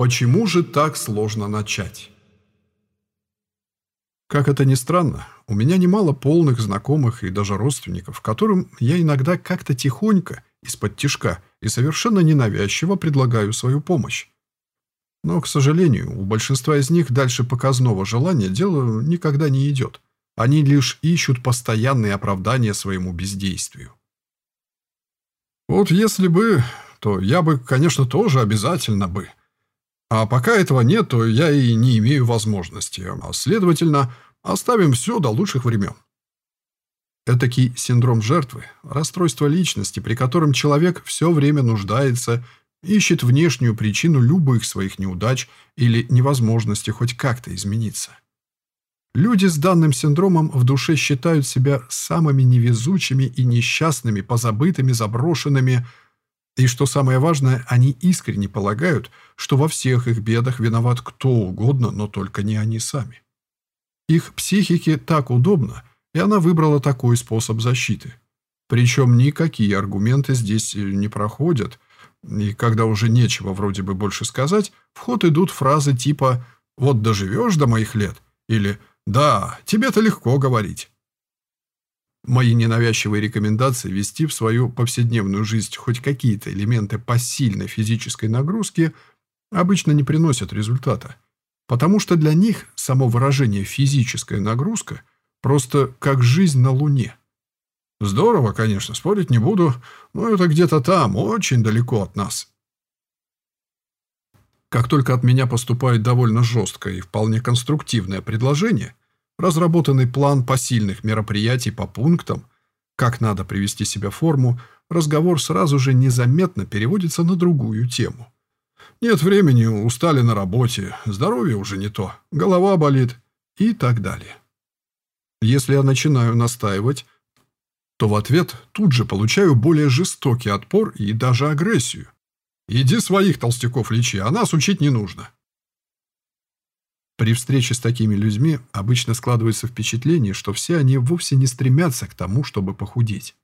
Почему же так сложно начать? Как это ни странно, у меня немало полных знакомых и даже родственников, которым я иногда как-то тихонько, из-под тишка и совершенно ненавязчиво предлагаю свою помощь. Но, к сожалению, у большинства из них дальше показного желания дело никогда не идет. Они лишь ищут постоянные оправдания своему бездействию. Вот если бы, то я бы, конечно, тоже обязательно бы. А пока этого нет, то я и не имею возможности. А следовательно, оставим все до лучших времен. Этакий синдром жертвы, расстройство личности, при котором человек все время нуждается, ищет внешнюю причину любых своих неудач или невозможности хоть как-то измениться. Люди с данным синдромом в душе считают себя самыми невезучими и несчастными, позабытыми, заброшенными, и, что самое важное, они искренне полагают, что во всех их бедах виноват кто угодно, но только не они сами. Их психике так удобно, и она выбрала такой способ защиты. Причем никакие аргументы здесь не проходят, и когда уже нечего вроде бы больше сказать, в ход идут фразы типа «вот доживешь до моих лет» или «вот да, тебе-то легко говорить. Мои ненавязчивые рекомендации вести в свою повседневную жизнь хоть какие-то элементы посильной физической нагрузки обычно не приносят результата, потому что для них само выражение «физическая нагрузка» просто как жизнь на Луне. Здорово, конечно, спорить не буду, но это где-то там, очень далеко от нас. Как только от меня поступает довольно жесткое и вполне конструктивное предложение, разработанный план посильных мероприятий по пунктам, как надо привести себя в форму, разговор сразу же незаметно переводится на другую тему. Нет времени, устали на работе, здоровье уже не то, голова болит и так далее. Если я начинаю настаивать, то в ответ тут же получаю более жестокий отпор и даже агрессию. Иди своих толстяков лечи, а нас учить не нужно. При встрече с такими людьми обычно складывается впечатление, что все они вовсе не стремятся к тому, чтобы похудеть.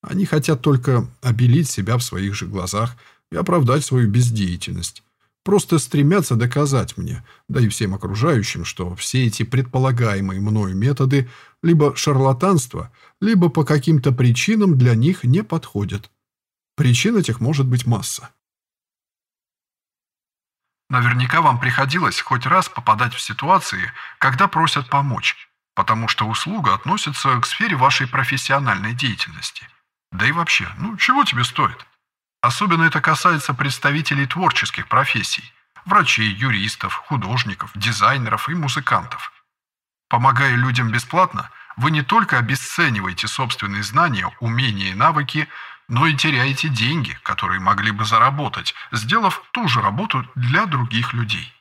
Они хотят только обелить себя в своих же глазах и оправдать свою бездеятельность. Просто стремятся доказать мне, да и всем окружающим, что все эти предполагаемые мною методы либо шарлатанство, либо по каким-то причинам для них не подходят. Причин этих может быть масса. Наверняка вам приходилось хоть раз попадать в ситуации, когда просят помочь, потому что услуга относится к сфере вашей профессиональной деятельности. Да и вообще, ну чего тебе стоит? Особенно это касается представителей творческих профессий – врачей, юристов, художников, дизайнеров и музыкантов. Помогая людям бесплатно, вы не только обесцениваете собственные знания, умения и навыки – но и теряете деньги, которые могли бы заработать, сделав ту же работу для других людей.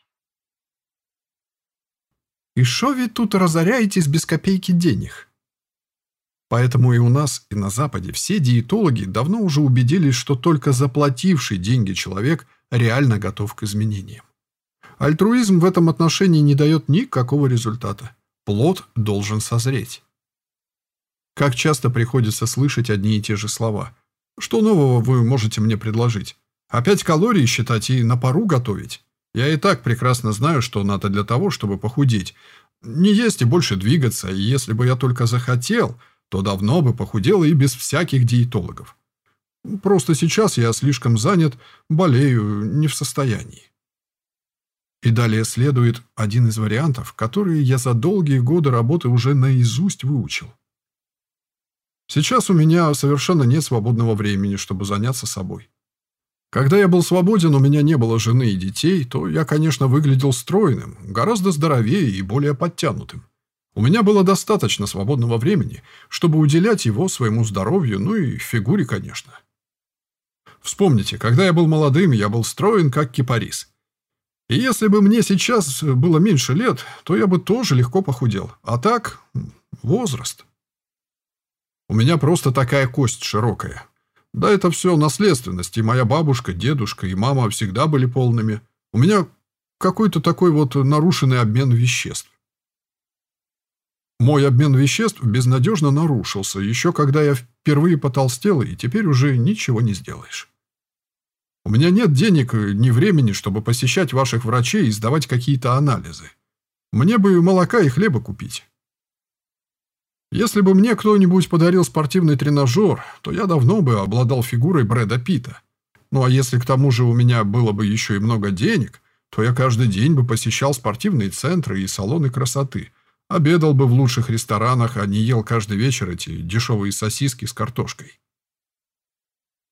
И шо вы тут разоряетесь без копейки денег? Поэтому и у нас, и на Западе все диетологи давно уже убедились, что только заплативший деньги человек реально готов к изменениям. Альтруизм в этом отношении не дает никакого результата. Плод должен созреть. Как часто приходится слышать одни и те же слова. Что нового вы можете мне предложить? Опять калории считать и на пару готовить? Я и так прекрасно знаю, что надо для того, чтобы похудеть. Не есть и больше двигаться, и если бы я только захотел, то давно бы похудел и без всяких диетологов. Просто сейчас я слишком занят, болею, не в состоянии. И далее следует один из вариантов, которые я за долгие годы работы уже наизусть выучил. Сейчас у меня совершенно нет свободного времени, чтобы заняться собой. Когда я был свободен, у меня не было жены и детей, то я, конечно, выглядел стройным, гораздо здоровее и более подтянутым. У меня было достаточно свободного времени, чтобы уделять его своему здоровью, ну и фигуре, конечно. Вспомните, когда я был молодым, я был строен, как кипарис. И если бы мне сейчас было меньше лет, то я бы тоже легко похудел. А так, возраст. У меня просто такая кость широкая. Да это все наследственность, и моя бабушка, дедушка и мама всегда были полными. У меня какой-то такой вот нарушенный обмен веществ. Мой обмен веществ безнадежно нарушился, еще когда я впервые потолстел, и теперь уже ничего не сделаешь. У меня нет денег ни времени, чтобы посещать ваших врачей и сдавать какие-то анализы. Мне бы молока и хлеба купить. Если бы мне кто-нибудь подарил спортивный тренажер, то я давно бы обладал фигурой Брэда Питта. Ну а если к тому же у меня было бы еще и много денег, то я каждый день бы посещал спортивные центры и салоны красоты, обедал бы в лучших ресторанах, а не ел каждый вечер эти дешевые сосиски с картошкой.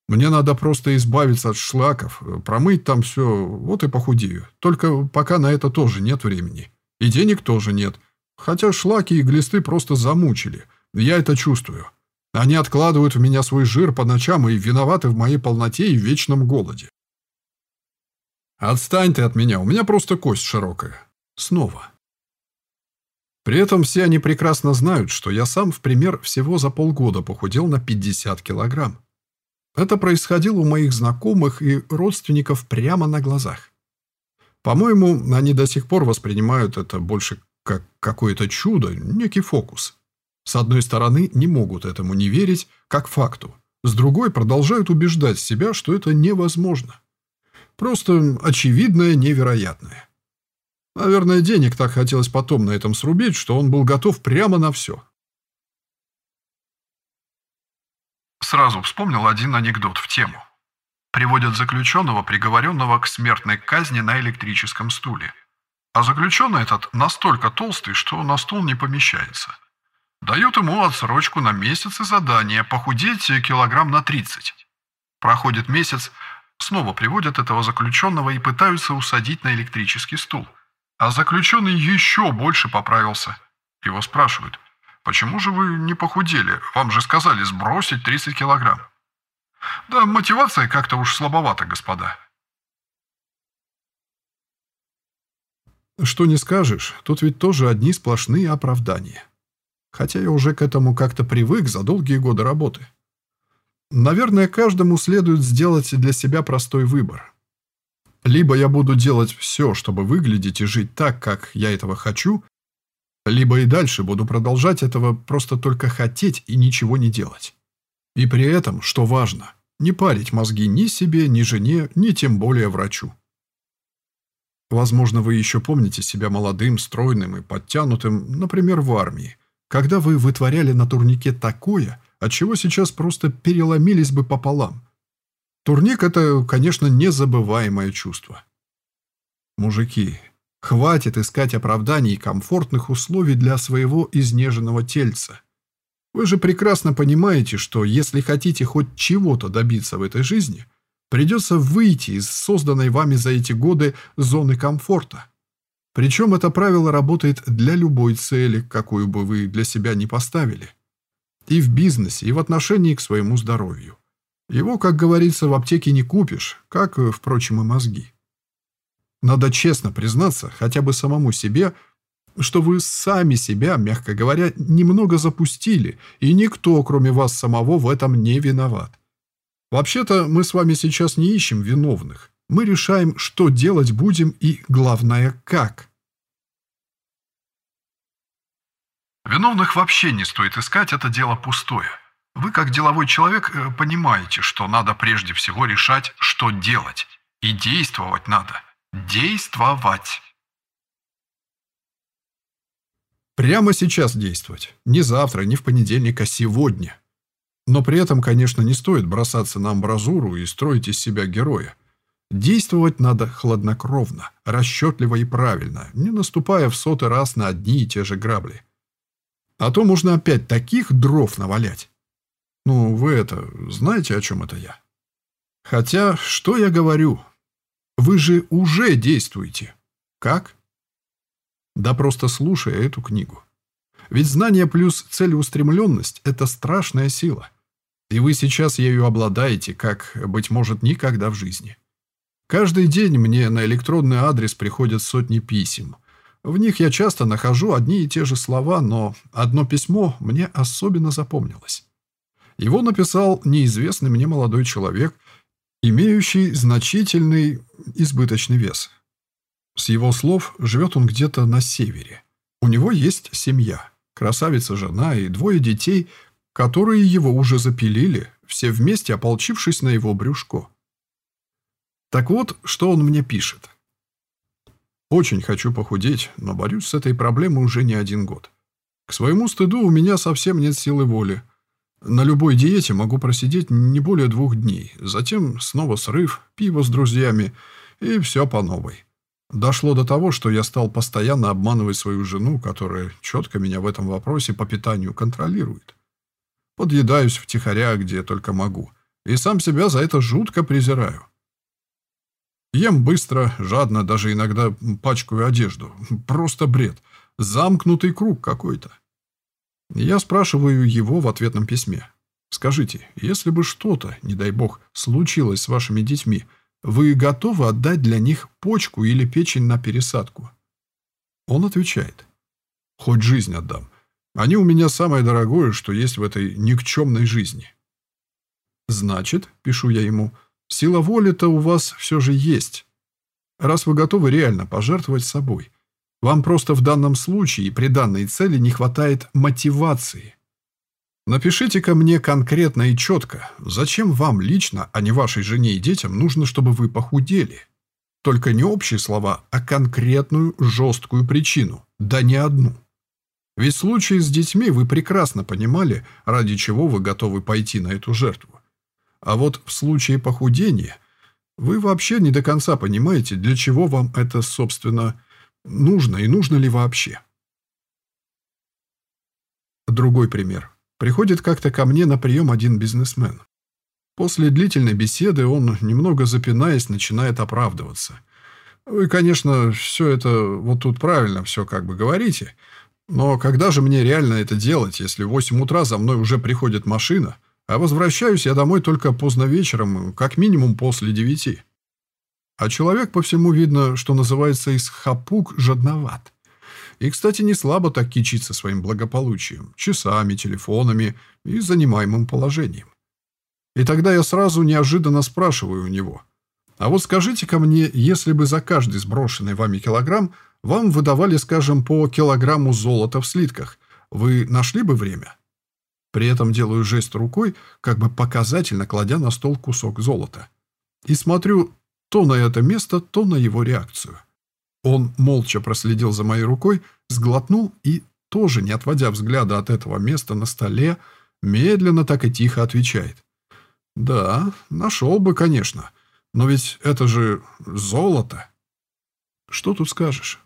Мне надо просто избавиться от шлаков, промыть там все, вот и похудею. Только пока на это тоже нет времени. И денег тоже нет. Хотя шлаки и глисты просто замучили. Я это чувствую. Они откладывают в меня свой жир по ночам и виноваты в моей полноте и вечном голоде. Отстань ты от меня, у меня просто кость широкая. Снова. При этом все они прекрасно знают, что я сам, в пример, всего за полгода похудел на 50 килограмм. Это происходило у моих знакомых и родственников прямо на глазах. По-моему, они до сих пор воспринимают это больше как какое-то чудо, некий фокус. С одной стороны, не могут этому не верить, как факту. С другой, продолжают убеждать себя, что это невозможно. Просто очевидное невероятное. Наверное, денег так хотелось потом на этом срубить, что он был готов прямо на все. Сразу вспомнил один анекдот в тему. Приводят заключенного, приговоренного к смертной казни на электрическом стуле. А заключенный этот настолько толстый, что на стул не помещается. Дают ему отсрочку на месяц и задание похудеть килограмм на 30. Проходит месяц, снова приводят этого заключенного и пытаются усадить на электрический стул. А заключенный еще больше поправился. Его спрашивают, Почему же вы не похудели? Вам же сказали сбросить 30 килограмм. Да, мотивация как-то уж слабовата, господа. Что не скажешь, тут ведь тоже одни сплошные оправдания. Хотя я уже к этому как-то привык за долгие годы работы. Наверное, каждому следует сделать для себя простой выбор. Либо я буду делать все, чтобы выглядеть и жить так, как я этого хочу, либо и дальше буду продолжать этого просто только хотеть и ничего не делать. И при этом, что важно, не парить мозги ни себе, ни жене, ни тем более врачу. Возможно, вы еще помните себя молодым, стройным и подтянутым, например, в армии, когда вы вытворяли на турнике такое, от чего сейчас просто переломились бы пополам. Турник – это, конечно, незабываемое чувство. Мужики, Хватит искать оправданий и комфортных условий для своего изнеженного тельца. Вы же прекрасно понимаете, что если хотите хоть чего-то добиться в этой жизни, придется выйти из созданной вами за эти годы зоны комфорта. Причем это правило работает для любой цели, какую бы вы для себя не поставили. И в бизнесе, и в отношении к своему здоровью. Его, как говорится, в аптеке не купишь, как, впрочем, и мозги. Надо честно признаться, хотя бы самому себе, что вы сами себя, мягко говоря, немного запустили, и никто, кроме вас самого, в этом не виноват. Вообще-то мы с вами сейчас не ищем виновных. Мы решаем, что делать будем и, главное, как. Виновных вообще не стоит искать, это дело пустое. Вы, как деловой человек, э, понимаете, что надо прежде всего решать, что делать. И действовать надо. Действовать. Прямо сейчас действовать. Не завтра, не в понедельник, а сегодня. Но при этом, конечно, не стоит бросаться на амбразуру и строить из себя героя. Действовать надо хладнокровно, расчетливо и правильно, не наступая в сотый раз на одни и те же грабли. А то можно опять таких дров навалять. Ну, вы это, знаете, о чем это я? Хотя, что я говорю, вы же уже действуете. Как? Да просто слушая эту книгу. Ведь знание плюс целеустремленность – это страшная сила. И вы сейчас ею обладаете, как, быть может, никогда в жизни. Каждый день мне на электронный адрес приходят сотни писем. В них я часто нахожу одни и те же слова, но одно письмо мне особенно запомнилось. Его написал неизвестный мне молодой человек – имеющий значительный избыточный вес. С его слов, живет он где-то на севере. У него есть семья, красавица-жена и двое детей, которые его уже запилили, все вместе ополчившись на его брюшко. Так вот, что он мне пишет. Очень хочу похудеть, но борюсь с этой проблемой уже не один год. К своему стыду у меня совсем нет силы воли. На любой диете могу просидеть не более двух дней, затем снова срыв, пиво с друзьями и все по новой. Дошло до того, что я стал постоянно обманывать свою жену, которая четко меня в этом вопросе по питанию контролирует. Подъедаюсь втихаря, где только могу, и сам себя за это жутко презираю. Ем быстро, жадно, даже иногда пачкаю одежду. Просто бред. Замкнутый круг какой-то. Я спрашиваю его в ответном письме. Скажите, если бы что-то, не дай бог, случилось с вашими детьми, вы готовы отдать для них почку или печень на пересадку? Он отвечает. Хоть жизнь отдам. Они у меня самое дорогое, что есть в этой никчемной жизни. Значит, пишу я ему, сила воли-то у вас все же есть. Раз вы готовы реально пожертвовать собой – вам просто в данном случае при данной цели не хватает мотивации. Напишите-ка мне конкретно и четко, зачем вам лично, а не вашей жене и детям, нужно, чтобы вы похудели. Только не общие слова, а конкретную жесткую причину, да не одну. Ведь в случае с детьми вы прекрасно понимали, ради чего вы готовы пойти на эту жертву. А вот в случае похудения вы вообще не до конца понимаете, для чего вам это, собственно, Нужно и нужно ли вообще? Другой пример. Приходит как-то ко мне на прием один бизнесмен. После длительной беседы он, немного запинаясь, начинает оправдываться. Вы, конечно, все это вот тут правильно все как бы говорите, но когда же мне реально это делать, если в 8 утра за мной уже приходит машина, а возвращаюсь я домой только поздно вечером, как минимум после девяти? А человек, по всему видно, что называется из хапук жадноват. И, кстати, не слабо так кичиться своим благополучием, часами, телефонами и занимаемым положением. И тогда я сразу неожиданно спрашиваю у него, «А вот скажите-ка мне, если бы за каждый сброшенный вами килограмм вам выдавали, скажем, по килограмму золота в слитках, вы нашли бы время?» При этом делаю жест рукой, как бы показательно кладя на стол кусок золота. И смотрю, то на это место, то на его реакцию. Он молча проследил за моей рукой, сглотнул и, тоже не отводя взгляда от этого места на столе, медленно так и тихо отвечает. «Да, нашел бы, конечно. Но ведь это же золото. Что тут скажешь?»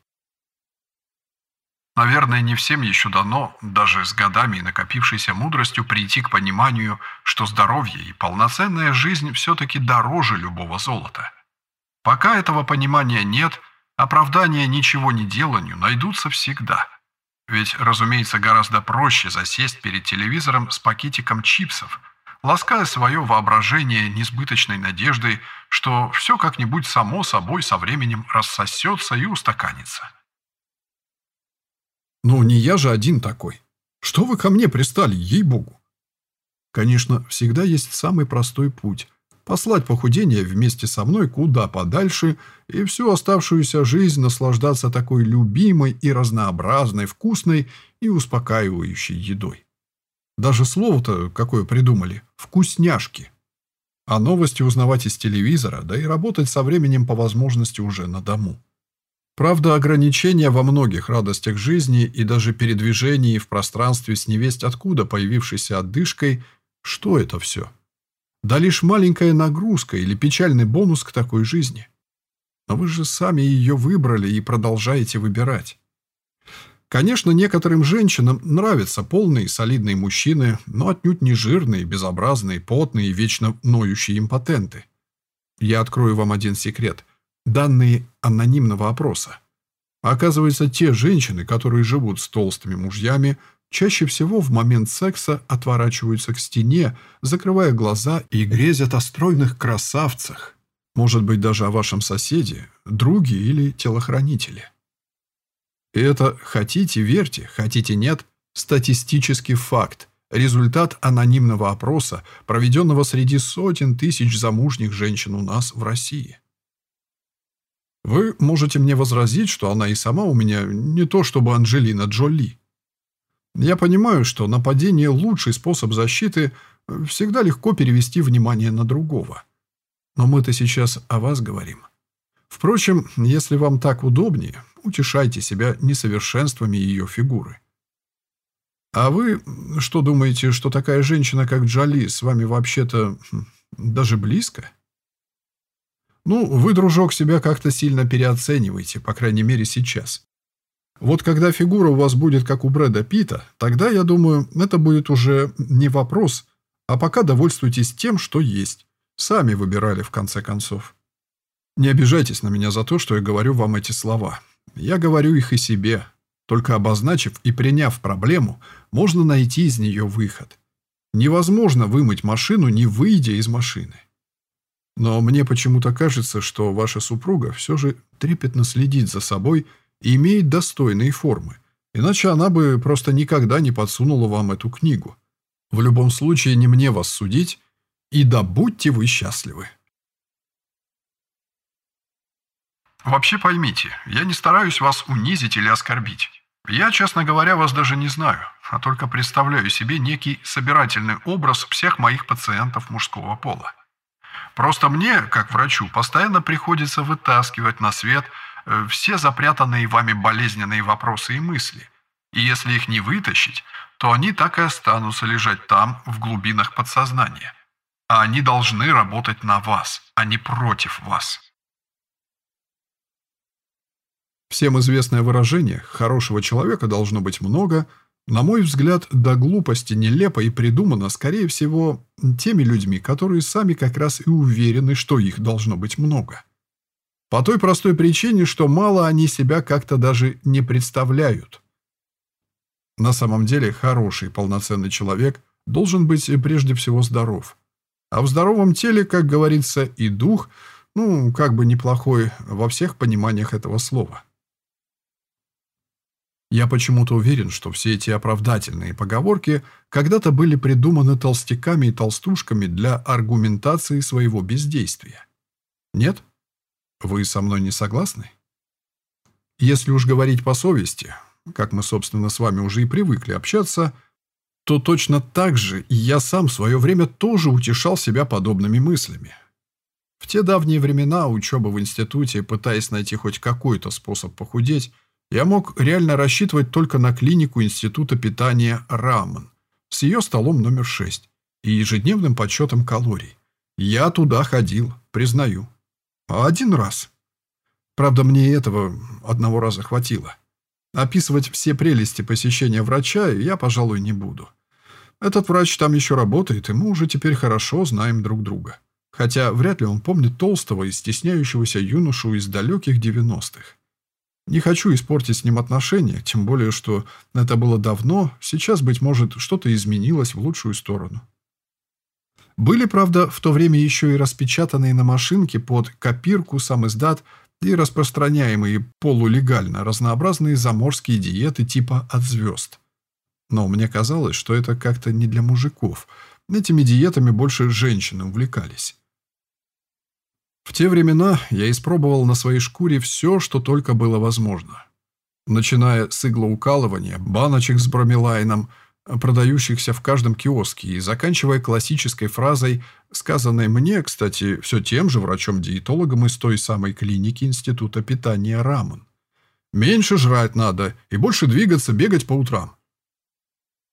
Наверное, не всем еще дано, даже с годами и накопившейся мудростью, прийти к пониманию, что здоровье и полноценная жизнь все-таки дороже любого золота. Пока этого понимания нет, оправдания ничего не деланию найдутся всегда. Ведь, разумеется, гораздо проще засесть перед телевизором с пакетиком чипсов, лаская свое воображение несбыточной надеждой, что все как-нибудь само собой со временем рассосется и устаканится. «Ну, не я же один такой. Что вы ко мне пристали, ей-богу?» Конечно, всегда есть самый простой путь – послать похудение вместе со мной куда подальше и всю оставшуюся жизнь наслаждаться такой любимой и разнообразной, вкусной и успокаивающей едой. Даже слово-то какое придумали – «вкусняшки». А новости узнавать из телевизора, да и работать со временем по возможности уже на дому. Правда, ограничения во многих радостях жизни и даже передвижении в пространстве с невесть откуда появившейся отдышкой – что это все? Да лишь маленькая нагрузка или печальный бонус к такой жизни. Но вы же сами ее выбрали и продолжаете выбирать. Конечно, некоторым женщинам нравятся полные солидные мужчины, но отнюдь не жирные, безобразные, потные и вечно ноющие импотенты. Я открою вам один секрет. Данные анонимного опроса. Оказывается, те женщины, которые живут с толстыми мужьями, чаще всего в момент секса отворачиваются к стене, закрывая глаза и грезят о стройных красавцах. Может быть, даже о вашем соседе, друге или телохранителе. И это хотите верьте, хотите нет, статистический факт, результат анонимного опроса, проведенного среди сотен тысяч замужних женщин у нас в России. Вы можете мне возразить, что она и сама у меня не то чтобы Анджелина Джоли. Я понимаю, что нападение – лучший способ защиты, всегда легко перевести внимание на другого. Но мы-то сейчас о вас говорим. Впрочем, если вам так удобнее, утешайте себя несовершенствами ее фигуры. А вы что думаете, что такая женщина, как Джоли, с вами вообще-то хм, даже близко? Ну, вы, дружок, себя как-то сильно переоцениваете, по крайней мере, сейчас. Вот когда фигура у вас будет как у Брэда Питта, тогда, я думаю, это будет уже не вопрос, а пока довольствуйтесь тем, что есть. Сами выбирали, в конце концов. Не обижайтесь на меня за то, что я говорю вам эти слова. Я говорю их и себе. Только обозначив и приняв проблему, можно найти из нее выход. Невозможно вымыть машину, не выйдя из машины. Но мне почему-то кажется, что ваша супруга все же трепетно следит за собой и имеет достойные формы. Иначе она бы просто никогда не подсунула вам эту книгу. В любом случае, не мне вас судить, и да будьте вы счастливы. Вообще поймите, я не стараюсь вас унизить или оскорбить. Я, честно говоря, вас даже не знаю, а только представляю себе некий собирательный образ всех моих пациентов мужского пола. Просто мне, как врачу, постоянно приходится вытаскивать на свет э, все запрятанные вами болезненные вопросы и мысли. И если их не вытащить, то они так и останутся лежать там, в глубинах подсознания. А они должны работать на вас, а не против вас. Всем известное выражение «хорошего человека должно быть много» на мой взгляд, до глупости нелепо и придумано, скорее всего, теми людьми, которые сами как раз и уверены, что их должно быть много. По той простой причине, что мало они себя как-то даже не представляют. На самом деле, хороший полноценный человек должен быть прежде всего здоров. А в здоровом теле, как говорится, и дух, ну, как бы неплохой во всех пониманиях этого слова. Я почему-то уверен, что все эти оправдательные поговорки когда-то были придуманы толстяками и толстушками для аргументации своего бездействия. Нет? Вы со мной не согласны? Если уж говорить по совести, как мы, собственно, с вами уже и привыкли общаться, то точно так же я сам в свое время тоже утешал себя подобными мыслями. В те давние времена учебы в институте, пытаясь найти хоть какой-то способ похудеть, я мог реально рассчитывать только на клинику Института питания «Рамен» с ее столом номер 6 и ежедневным подсчетом калорий. Я туда ходил, признаю. Один раз. Правда, мне этого одного раза хватило. Описывать все прелести посещения врача я, пожалуй, не буду. Этот врач там еще работает, и мы уже теперь хорошо знаем друг друга. Хотя вряд ли он помнит толстого и стесняющегося юношу из далеких 90-х. Не хочу испортить с ним отношения, тем более, что это было давно, сейчас, быть может, что-то изменилось в лучшую сторону. Были, правда, в то время еще и распечатанные на машинке под копирку сам издат и распространяемые полулегально разнообразные заморские диеты типа «от звезд». Но мне казалось, что это как-то не для мужиков. Этими диетами больше женщины увлекались. В те времена я испробовал на своей шкуре все, что только было возможно. Начиная с иглоукалывания, баночек с бромелайном, продающихся в каждом киоске, и заканчивая классической фразой, сказанной мне, кстати, все тем же врачом-диетологом из той самой клиники Института питания Рамон. «Меньше жрать надо и больше двигаться, бегать по утрам».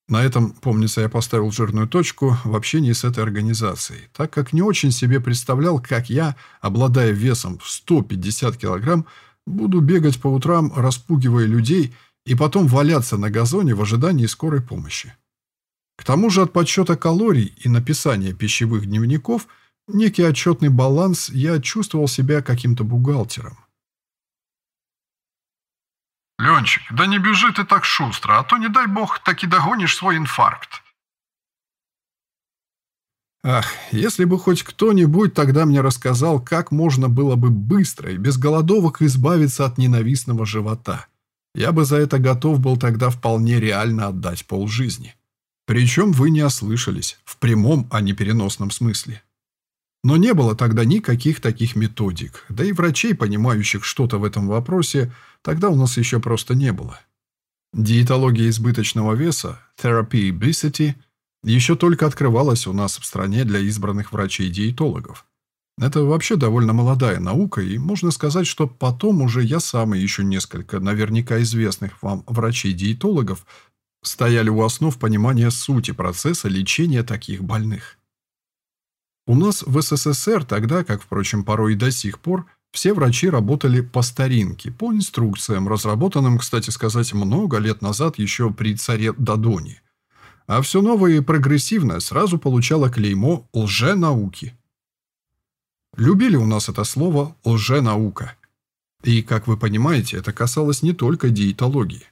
На этом, помнится, я поставил жирную точку в общении с этой организацией, так как не очень себе представлял, как я, обладая весом в 150 килограмм, буду бегать по утрам, распугивая людей, и потом валяться на газоне в ожидании скорой помощи. К тому же от подсчета калорий и написания пищевых дневников некий отчетный баланс я чувствовал себя каким-то бухгалтером. Ленчик, да не бежи ты так шустро, а то, не дай бог, так и догонишь свой инфаркт. Ах, если бы хоть кто-нибудь тогда мне рассказал, как можно было бы быстро и без голодовок избавиться от ненавистного живота. Я бы за это готов был тогда вполне реально отдать полжизни. Причем вы не ослышались, в прямом, а не переносном смысле. Но не было тогда никаких таких методик, да и врачей, понимающих что-то в этом вопросе, тогда у нас еще просто не было. Диетология избыточного веса, Therapy Obesity, еще только открывалась у нас в стране для избранных врачей-диетологов. Это вообще довольно молодая наука, и можно сказать, что потом уже я сам и еще несколько наверняка известных вам врачей-диетологов стояли у основ понимания сути процесса лечения таких больных. У нас в СССР тогда, как, впрочем, порой и до сих пор, все врачи работали по старинке, по инструкциям, разработанным, кстати сказать, много лет назад еще при царе Дадоне. А все новое и прогрессивное сразу получало клеймо лженауки. Любили у нас это слово «лженаука». И, как вы понимаете, это касалось не только диетологии.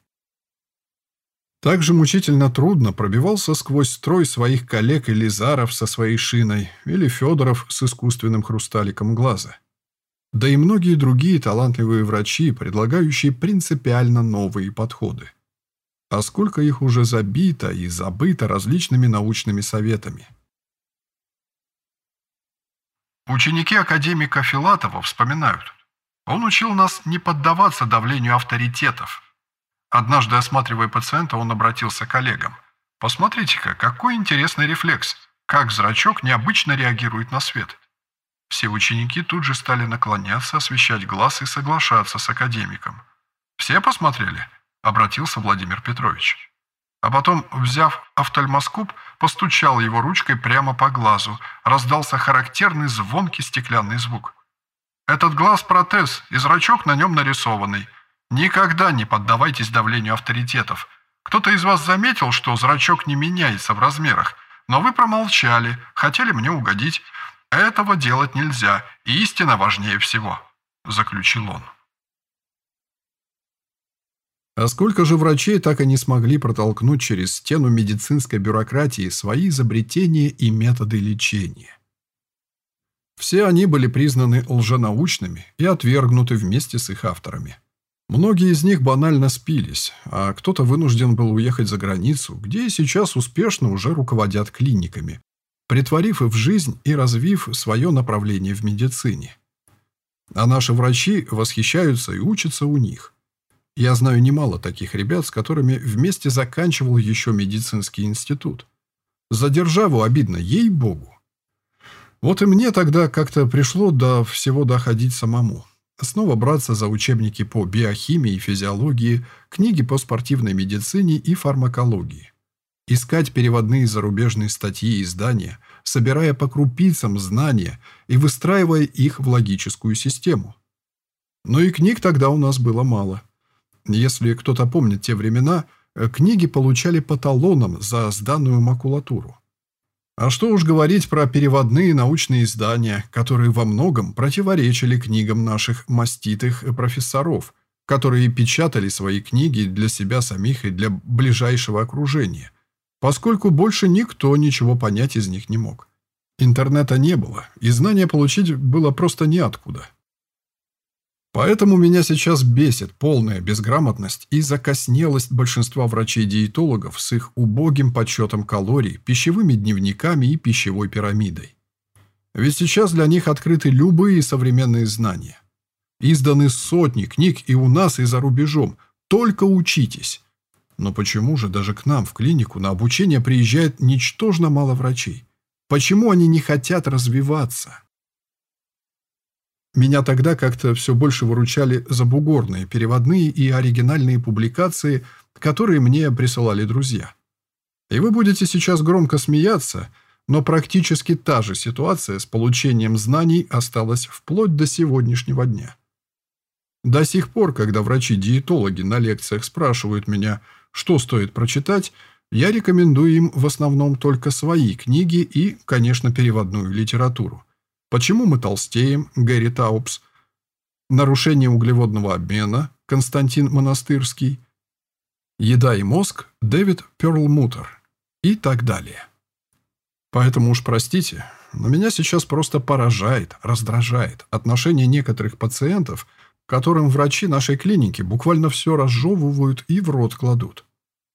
Также мучительно трудно пробивался сквозь строй своих коллег Элизаров со своей шиной или Федоров с искусственным хрусталиком глаза. Да и многие другие талантливые врачи, предлагающие принципиально новые подходы. А сколько их уже забито и забыто различными научными советами. Ученики академика Филатова вспоминают. Он учил нас не поддаваться давлению авторитетов, Однажды, осматривая пациента, он обратился к коллегам. «Посмотрите-ка, какой интересный рефлекс! Как зрачок необычно реагирует на свет!» Все ученики тут же стали наклоняться, освещать глаз и соглашаться с академиком. «Все посмотрели?» – обратился Владимир Петрович. А потом, взяв офтальмоскоп, постучал его ручкой прямо по глазу. Раздался характерный звонкий стеклянный звук. «Этот глаз – протез, и зрачок на нем нарисованный. Никогда не поддавайтесь давлению авторитетов. Кто-то из вас заметил, что зрачок не меняется в размерах, но вы промолчали, хотели мне угодить. Этого делать нельзя, и истина важнее всего», – заключил он. А сколько же врачей так и не смогли протолкнуть через стену медицинской бюрократии свои изобретения и методы лечения? Все они были признаны лженаучными и отвергнуты вместе с их авторами. Многие из них банально спились, а кто-то вынужден был уехать за границу, где сейчас успешно уже руководят клиниками, притворив их в жизнь и развив свое направление в медицине. А наши врачи восхищаются и учатся у них. Я знаю немало таких ребят, с которыми вместе заканчивал еще медицинский институт. За державу обидно, ей-богу. Вот и мне тогда как-то пришло до всего доходить самому. Снова браться за учебники по биохимии и физиологии, книги по спортивной медицине и фармакологии. Искать переводные зарубежные статьи и издания, собирая по крупицам знания и выстраивая их в логическую систему. Но и книг тогда у нас было мало. Если кто-то помнит те времена, книги получали по талонам за сданную макулатуру. А что уж говорить про переводные научные издания, которые во многом противоречили книгам наших маститых профессоров, которые печатали свои книги для себя самих и для ближайшего окружения, поскольку больше никто ничего понять из них не мог. Интернета не было, и знания получить было просто неоткуда. Поэтому меня сейчас бесит полная безграмотность и закоснелость большинства врачей-диетологов с их убогим подсчетом калорий, пищевыми дневниками и пищевой пирамидой. Ведь сейчас для них открыты любые современные знания. Изданы сотни книг и у нас, и за рубежом. Только учитесь. Но почему же даже к нам в клинику на обучение приезжает ничтожно мало врачей? Почему они не хотят развиваться? Меня тогда как-то все больше выручали забугорные, переводные и оригинальные публикации, которые мне присылали друзья. И вы будете сейчас громко смеяться, но практически та же ситуация с получением знаний осталась вплоть до сегодняшнего дня. До сих пор, когда врачи-диетологи на лекциях спрашивают меня, что стоит прочитать, я рекомендую им в основном только свои книги и, конечно, переводную литературу. Почему мы толстеем? Гэри Таупс. Нарушение углеводного обмена. Константин Монастырский. Еда и мозг. Дэвид Перлмутер. И так далее. Поэтому уж простите, но меня сейчас просто поражает, раздражает отношение некоторых пациентов, которым врачи нашей клиники буквально все разжевывают и в рот кладут.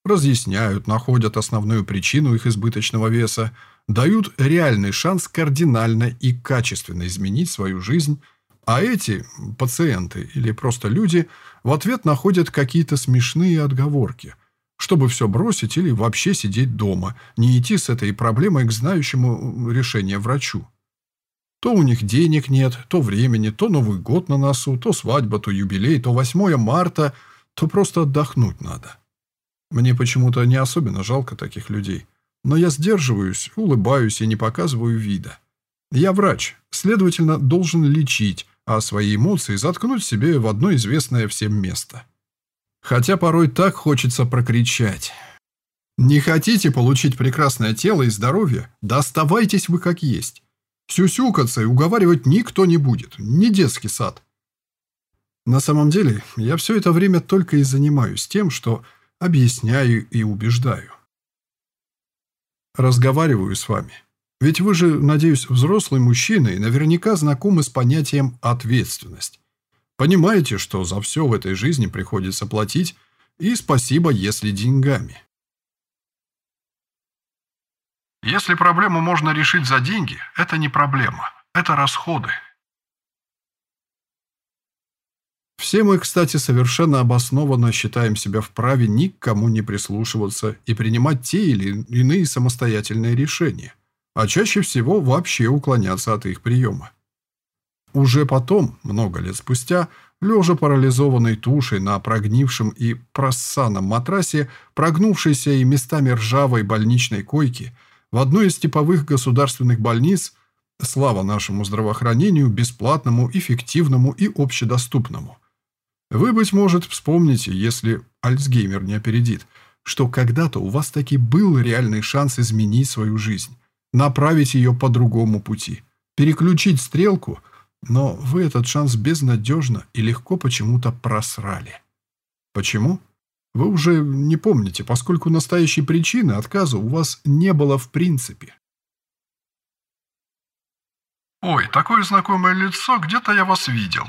Разъясняют, находят основную причину их избыточного веса, дают реальный шанс кардинально и качественно изменить свою жизнь, а эти пациенты или просто люди в ответ находят какие-то смешные отговорки, чтобы все бросить или вообще сидеть дома, не идти с этой проблемой к знающему решение врачу. То у них денег нет, то времени, то Новый год на носу, то свадьба, то юбилей, то 8 марта, то просто отдохнуть надо. Мне почему-то не особенно жалко таких людей. Но я сдерживаюсь, улыбаюсь и не показываю вида. Я врач, следовательно, должен лечить, а свои эмоции заткнуть себе в одно известное всем место. Хотя порой так хочется прокричать. Не хотите получить прекрасное тело и здоровье? Да оставайтесь вы как есть. Сюсюкаться и уговаривать никто не будет. Не детский сад. На самом деле, я все это время только и занимаюсь тем, что объясняю и убеждаю. Разговариваю с вами. Ведь вы же, надеюсь, взрослый мужчина и наверняка знакомы с понятием «ответственность». Понимаете, что за все в этой жизни приходится платить, и спасибо, если деньгами. Если проблему можно решить за деньги, это не проблема, это расходы. Все мы, кстати, совершенно обоснованно считаем себя вправе никому не прислушиваться и принимать те или иные самостоятельные решения, а чаще всего вообще уклоняться от их приема. Уже потом, много лет спустя, лежа парализованной тушей на прогнившем и проссанном матрасе, прогнувшейся и местами ржавой больничной койки, в одной из типовых государственных больниц, слава нашему здравоохранению, бесплатному, эффективному и общедоступному. Вы, быть может, вспомните, если Альцгеймер не опередит, что когда-то у вас таки был реальный шанс изменить свою жизнь, направить ее по другому пути, переключить стрелку – но вы этот шанс безнадежно и легко почему-то просрали. Почему? Вы уже не помните, поскольку настоящей причины отказа у вас не было в принципе. «Ой, такое знакомое лицо, где-то я вас видел.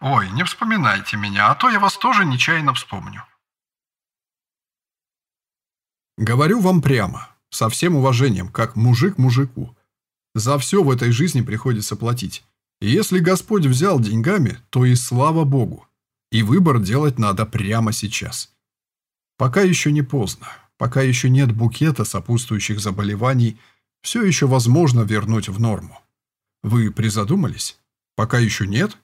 Ой, не вспоминайте меня, а то я вас тоже нечаянно вспомню». Говорю вам прямо, со всем уважением, как мужик мужику. За все в этой жизни приходится платить. И если Господь взял деньгами, то и слава Богу. И выбор делать надо прямо сейчас. Пока еще не поздно, пока еще нет букета сопутствующих заболеваний, все еще возможно вернуть в норму. Вы призадумались? Пока еще нет?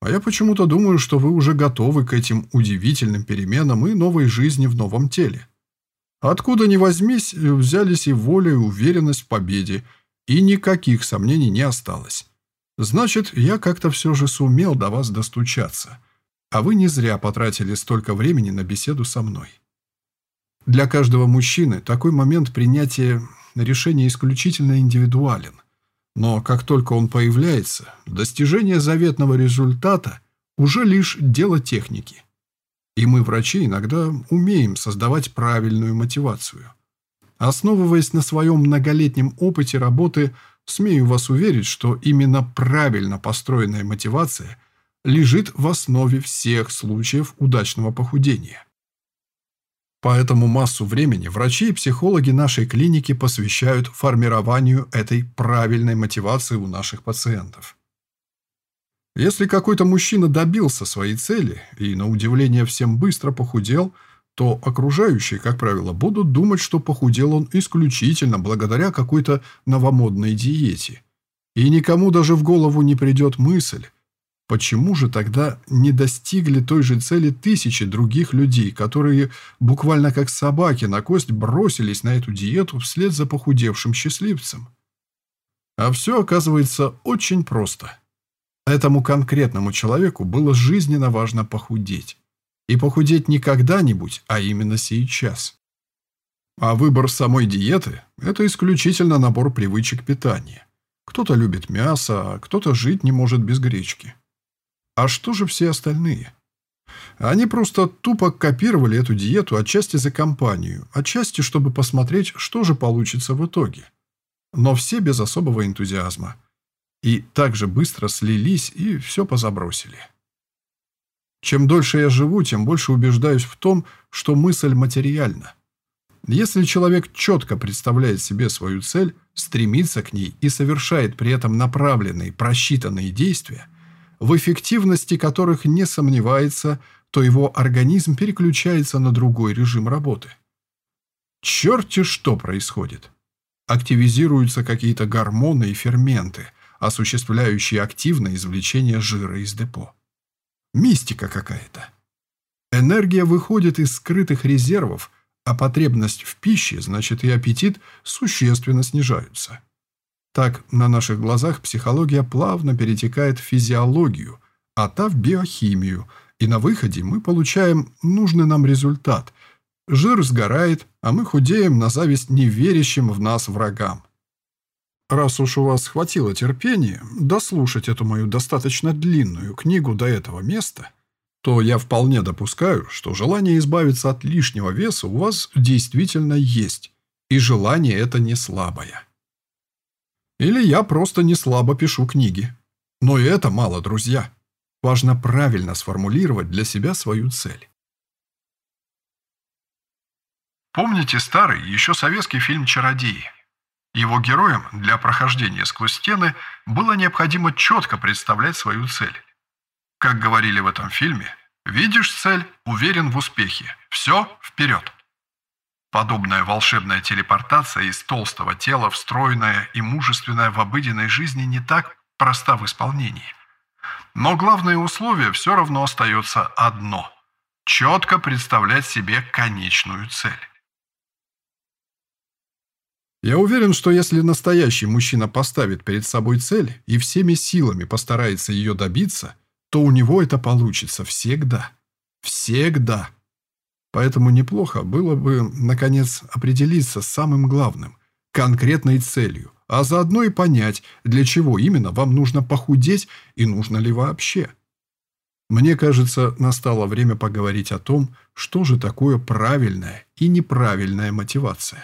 А я почему-то думаю, что вы уже готовы к этим удивительным переменам и новой жизни в новом теле. Откуда ни возьмись, взялись и воля, и уверенность в победе, и никаких сомнений не осталось. Значит, я как-то все же сумел до вас достучаться. А вы не зря потратили столько времени на беседу со мной. Для каждого мужчины такой момент принятия решения исключительно индивидуален. Но как только он появляется, достижение заветного результата уже лишь дело техники. И мы, врачи, иногда умеем создавать правильную мотивацию. Основываясь на своем многолетнем опыте работы – Смею вас уверить, что именно правильно построенная мотивация лежит в основе всех случаев удачного похудения. Поэтому массу времени врачи и психологи нашей клиники посвящают формированию этой правильной мотивации у наших пациентов. Если какой-то мужчина добился своей цели и, на удивление, всем быстро похудел – то окружающие, как правило, будут думать, что похудел он исключительно благодаря какой-то новомодной диете. И никому даже в голову не придет мысль, почему же тогда не достигли той же цели тысячи других людей, которые буквально как собаки на кость бросились на эту диету вслед за похудевшим счастливцем? А все оказывается очень просто. Этому конкретному человеку было жизненно важно похудеть. И похудеть не когда-нибудь, а именно сейчас. А выбор самой диеты – это исключительно набор привычек питания. Кто-то любит мясо, а кто-то жить не может без гречки. А что же все остальные? Они просто тупо копировали эту диету отчасти за компанию, отчасти, чтобы посмотреть, что же получится в итоге. Но все без особого энтузиазма. И так же быстро слились и все позабросили. Чем дольше я живу, тем больше убеждаюсь в том, что мысль материальна. Если человек четко представляет себе свою цель, стремится к ней и совершает при этом направленные, просчитанные действия, в эффективности которых не сомневается, то его организм переключается на другой режим работы. Черти что происходит. Активизируются какие-то гормоны и ферменты, осуществляющие активное извлечение жира из депо. Мистика какая-то. Энергия выходит из скрытых резервов, а потребность в пище, значит и аппетит, существенно снижаются. Так, на наших глазах психология плавно перетекает в физиологию, а та в биохимию, и на выходе мы получаем нужный нам результат. Жир сгорает, а мы худеем на зависть неверящим в нас врагам. Раз уж у вас хватило терпения дослушать эту мою достаточно длинную книгу до этого места, то я вполне допускаю, что желание избавиться от лишнего веса у вас действительно есть, и желание это не слабое. Или я просто не слабо пишу книги. Но и это мало, друзья. Важно правильно сформулировать для себя свою цель. Помните старый, еще советский фильм «Чародеи»? Его героям для прохождения сквозь стены было необходимо четко представлять свою цель. Как говорили в этом фильме, видишь цель, уверен в успехе. Все, вперед. Подобная волшебная телепортация из толстого тела, встроенная и мужественная в обыденной жизни, не так проста в исполнении. Но главное условие все равно остается одно – четко представлять себе конечную цель. Я уверен, что если настоящий мужчина поставит перед собой цель и всеми силами постарается ее добиться, то у него это получится всегда. Всегда. Поэтому неплохо было бы, наконец, определиться с самым главным – конкретной целью, а заодно и понять, для чего именно вам нужно похудеть и нужно ли вообще. Мне кажется, настало время поговорить о том, что же такое правильная и неправильная мотивация.